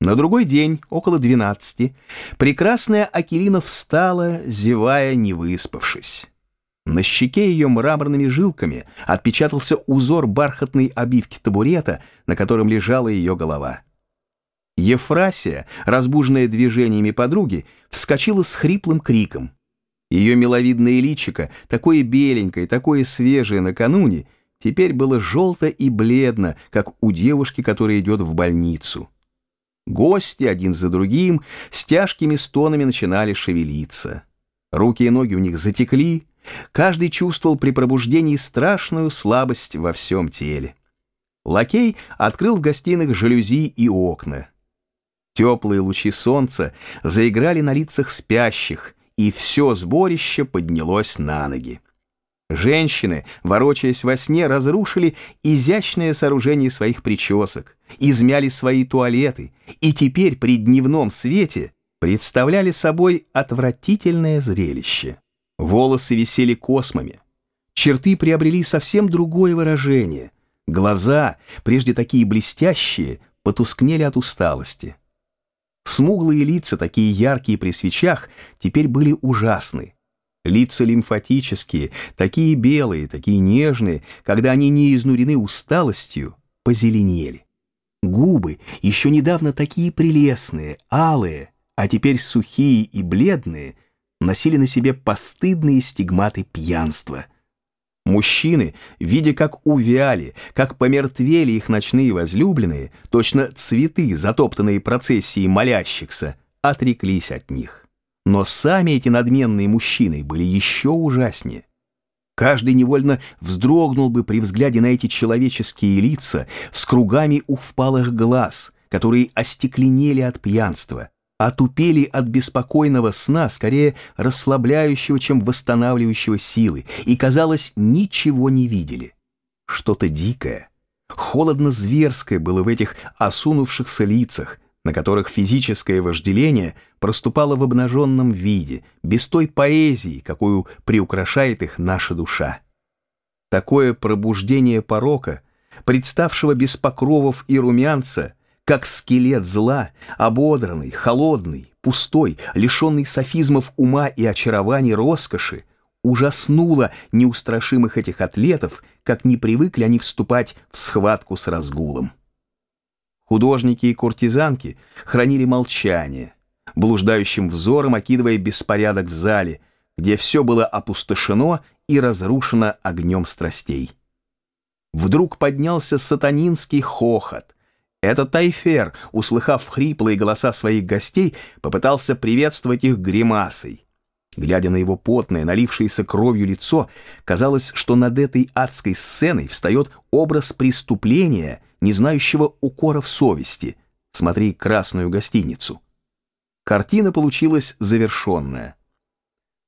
На другой день, около двенадцати, прекрасная Акелина встала, зевая, не выспавшись. На щеке ее мраморными жилками отпечатался узор бархатной обивки табурета, на котором лежала ее голова. Ефрасия, разбуженная движениями подруги, вскочила с хриплым криком. Ее миловидное личико, такое беленькое, такое свежее накануне, теперь было желто и бледно, как у девушки, которая идет в больницу. Гости один за другим с тяжкими стонами начинали шевелиться. Руки и ноги у них затекли, каждый чувствовал при пробуждении страшную слабость во всем теле. Лакей открыл в гостиных жалюзи и окна. Теплые лучи солнца заиграли на лицах спящих, и все сборище поднялось на ноги. Женщины, ворочаясь во сне, разрушили изящное сооружение своих причесок, измяли свои туалеты и теперь при дневном свете представляли собой отвратительное зрелище. Волосы висели космами. Черты приобрели совсем другое выражение. Глаза, прежде такие блестящие, потускнели от усталости. Смуглые лица, такие яркие при свечах, теперь были ужасны. Лица лимфатические, такие белые, такие нежные, когда они не изнурены усталостью, позеленели. Губы, еще недавно такие прелестные, алые, а теперь сухие и бледные, носили на себе постыдные стигматы пьянства. Мужчины, видя, как увяли, как помертвели их ночные возлюбленные, точно цветы, затоптанные процессией молящихся, отреклись от них. Но сами эти надменные мужчины были еще ужаснее. Каждый невольно вздрогнул бы при взгляде на эти человеческие лица с кругами у впалых глаз, которые остекленели от пьянства, отупели от беспокойного сна, скорее расслабляющего, чем восстанавливающего силы, и, казалось, ничего не видели. Что-то дикое, холодно-зверское было в этих осунувшихся лицах, на которых физическое вожделение проступало в обнаженном виде, без той поэзии, какую приукрашает их наша душа. Такое пробуждение порока, представшего без покровов и румянца, как скелет зла, ободранный, холодный, пустой, лишенный софизмов ума и очарований роскоши, ужаснуло неустрашимых этих атлетов, как не привыкли они вступать в схватку с разгулом. Художники и куртизанки хранили молчание, блуждающим взором окидывая беспорядок в зале, где все было опустошено и разрушено огнем страстей. Вдруг поднялся сатанинский хохот. Этот тайфер, услыхав хриплые голоса своих гостей, попытался приветствовать их гримасой. Глядя на его потное, налившееся кровью лицо, казалось, что над этой адской сценой встает образ преступления — не знающего укоров совести. Смотри «Красную гостиницу». Картина получилась завершенная.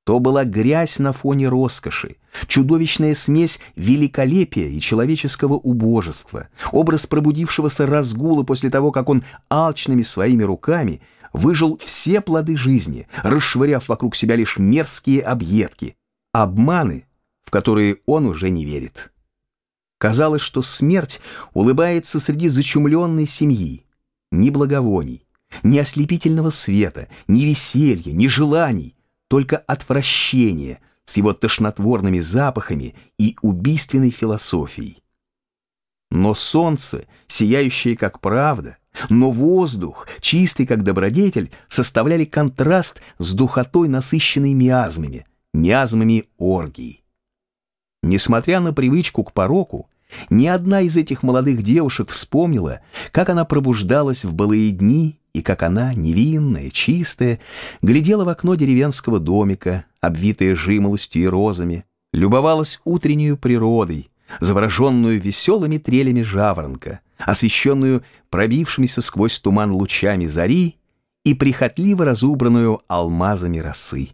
То была грязь на фоне роскоши, чудовищная смесь великолепия и человеческого убожества, образ пробудившегося разгула после того, как он алчными своими руками выжил все плоды жизни, расшвыряв вокруг себя лишь мерзкие объедки, обманы, в которые он уже не верит. Казалось, что смерть улыбается среди зачумленной семьи. Ни благовоний, ни ослепительного света, ни веселья, ни желаний, только отвращение с его тошнотворными запахами и убийственной философией. Но солнце, сияющее как правда, но воздух, чистый как добродетель, составляли контраст с духотой, насыщенной миазмами, миазмами оргии. Несмотря на привычку к пороку, ни одна из этих молодых девушек вспомнила, как она пробуждалась в былые дни и как она, невинная, чистая, глядела в окно деревенского домика, обвитая жимолостью и розами, любовалась утреннюю природой, завороженную веселыми трелями жаворонка, освещенную пробившимися сквозь туман лучами зари и прихотливо разубранную алмазами росы.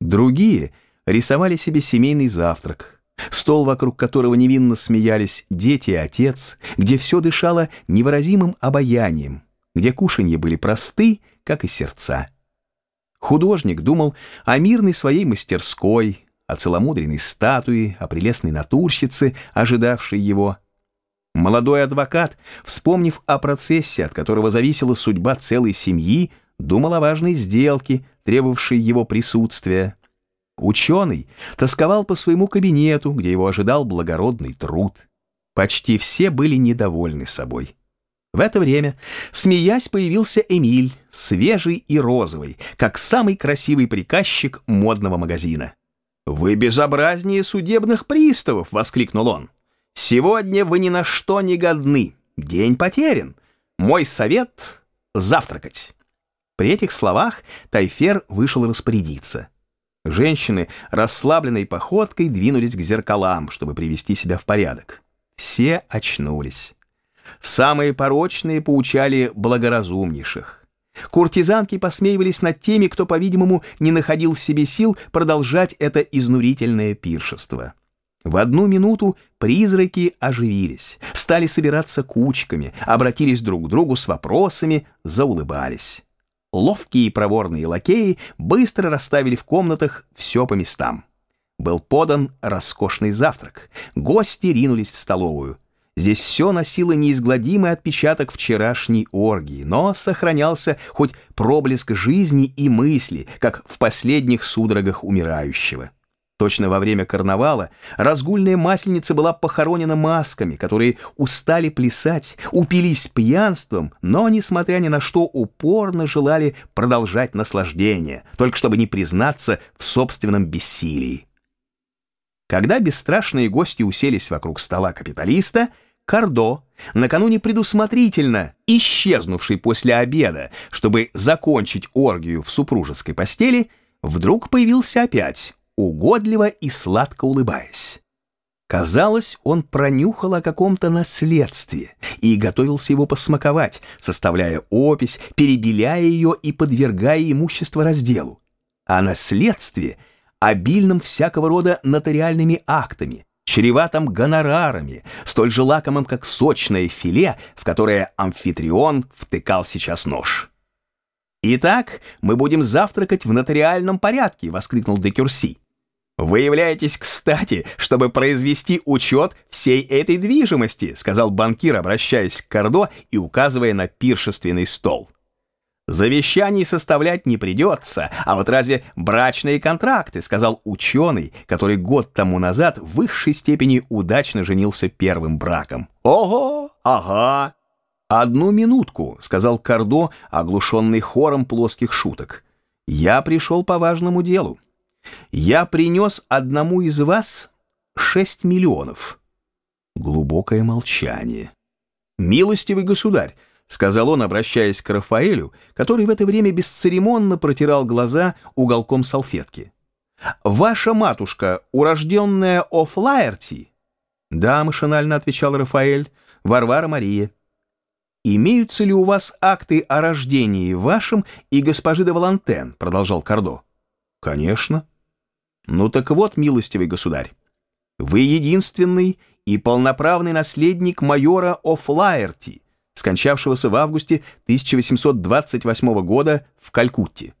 Другие рисовали себе семейный завтрак, Стол, вокруг которого невинно смеялись дети и отец, где все дышало невыразимым обаянием, где кушанья были просты, как и сердца. Художник думал о мирной своей мастерской, о целомудренной статуе, о прелестной натурщице, ожидавшей его. Молодой адвокат, вспомнив о процессе, от которого зависела судьба целой семьи, думал о важной сделке, требовавшей его присутствия. Ученый тосковал по своему кабинету, где его ожидал благородный труд. Почти все были недовольны собой. В это время, смеясь, появился Эмиль, свежий и розовый, как самый красивый приказчик модного магазина. «Вы безобразнее судебных приставов!» — воскликнул он. «Сегодня вы ни на что не годны. День потерян. Мой совет — завтракать». При этих словах Тайфер вышел распорядиться. Женщины расслабленной походкой двинулись к зеркалам, чтобы привести себя в порядок. Все очнулись. Самые порочные поучали благоразумнейших. Куртизанки посмеивались над теми, кто, по-видимому, не находил в себе сил продолжать это изнурительное пиршество. В одну минуту призраки оживились, стали собираться кучками, обратились друг к другу с вопросами, заулыбались. Ловкие и проворные лакеи быстро расставили в комнатах все по местам. Был подан роскошный завтрак. Гости ринулись в столовую. Здесь все носило неизгладимый отпечаток вчерашней оргии, но сохранялся хоть проблеск жизни и мысли, как в последних судорогах умирающего. Точно во время карнавала разгульная масленица была похоронена масками, которые устали плясать, упились пьянством, но, несмотря ни на что, упорно желали продолжать наслаждение, только чтобы не признаться в собственном бессилии. Когда бесстрашные гости уселись вокруг стола капиталиста, Кардо, накануне предусмотрительно исчезнувший после обеда, чтобы закончить оргию в супружеской постели, вдруг появился опять, угодливо и сладко улыбаясь. Казалось, он пронюхал о каком-то наследстве и готовился его посмаковать, составляя опись, перебеляя ее и подвергая имущество разделу. О наследстве, обильном всякого рода нотариальными актами, чреватым гонорарами, столь же лакомым, как сочное филе, в которое амфитрион втыкал сейчас нож. «Итак, мы будем завтракать в нотариальном порядке», — воскликнул Декюрси. «Вы являетесь кстати, чтобы произвести учет всей этой движимости», сказал банкир, обращаясь к Кордо и указывая на пиршественный стол. «Завещаний составлять не придется, а вот разве брачные контракты», сказал ученый, который год тому назад в высшей степени удачно женился первым браком. «Ого! Ага!» «Одну минутку», — сказал Кордо, оглушенный хором плоских шуток. «Я пришел по важному делу. Я принес одному из вас шесть миллионов. Глубокое молчание. «Милостивый государь», — сказал он, обращаясь к Рафаэлю, который в это время бесцеремонно протирал глаза уголком салфетки. «Ваша матушка, урожденная Офлаерти?» «Да», — машинально отвечал Рафаэль, — «Варвара Мария». «Имеются ли у вас акты о рождении вашем и госпожи де Валантен?» — продолжал Кардо. «Конечно». Ну так вот, милостивый государь, вы единственный и полноправный наследник майора О'Флаерти, скончавшегося в августе 1828 года в Калькутте.